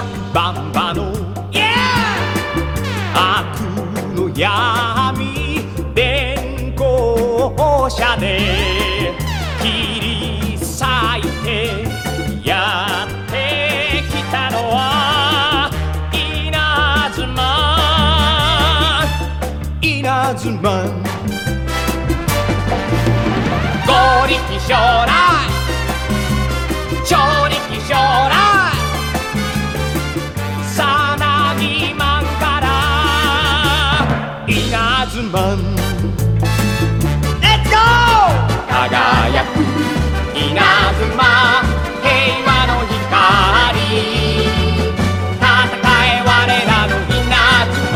ンバの Yeah! 悪の闇電光車で切り裂いてやってきたのは稲妻稲妻合力将来超稲妻 Let's go! 輝く稲妻平和の光。戦え我らの稲妻。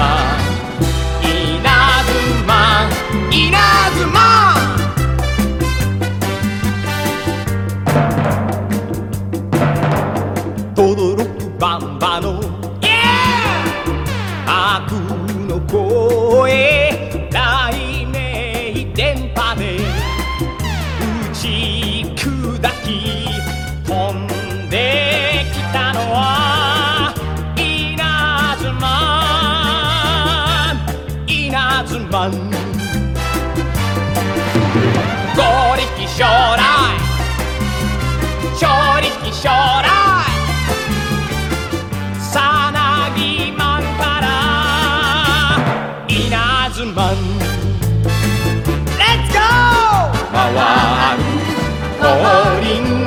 稲妻稲妻。とどろくバンバの!悪の声雷鳴電波で打ち砕き飛んできたのは稲妻。稲妻。五力将来。man. Let's go! 回る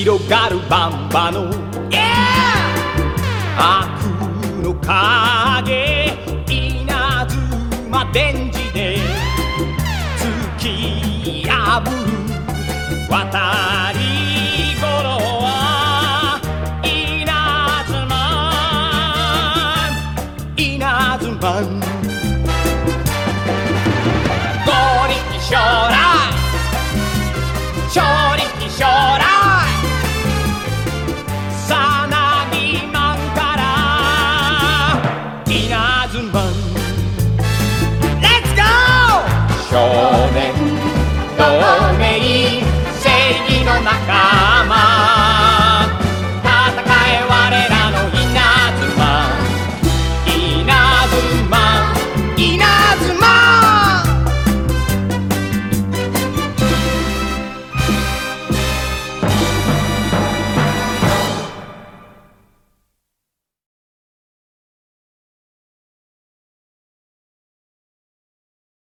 広がるバンバの Yeah! 悪の影稲妻電磁で突き破る渡り頃は稲妻。稲妻合力将来超力将来少年同盟正義の中